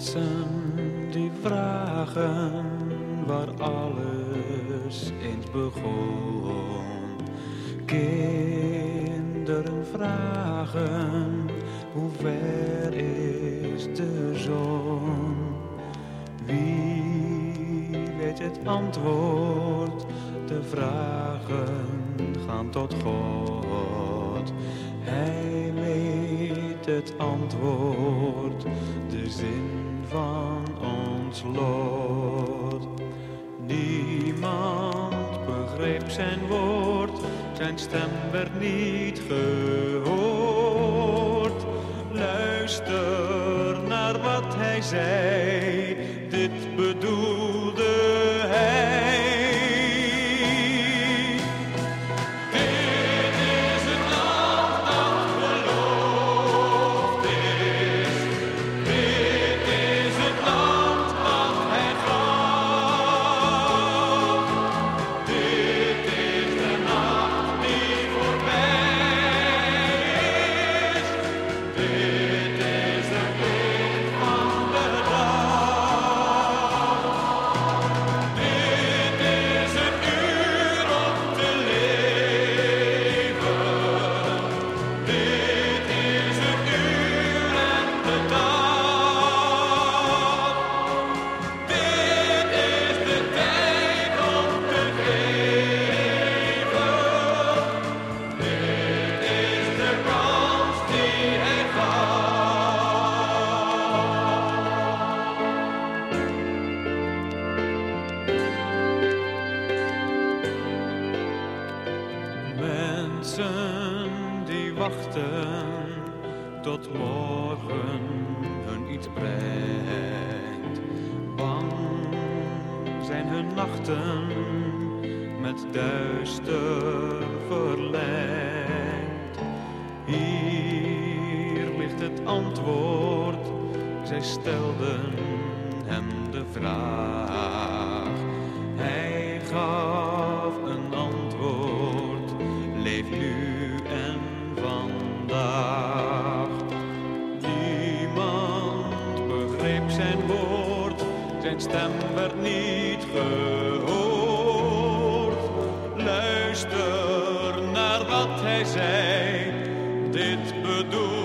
mensen die vragen waar alles eens begon. Kinderen vragen hoe ver is de zon. Wie weet het antwoord, de vragen gaan tot God. Hij het antwoord, de zin van ons lot. Niemand begreep zijn woord, zijn stem werd niet gehoord. Luister naar wat hij zei, wachten tot morgen hun iets brengt. Bang zijn hun nachten met duister verlengd. Hier ligt het antwoord, zij stelden hem de vraag. Hij gaf een antwoord, leef nu zijn woord, zijn stem werd niet gehoord. Luister naar wat hij zei, dit bedoelt.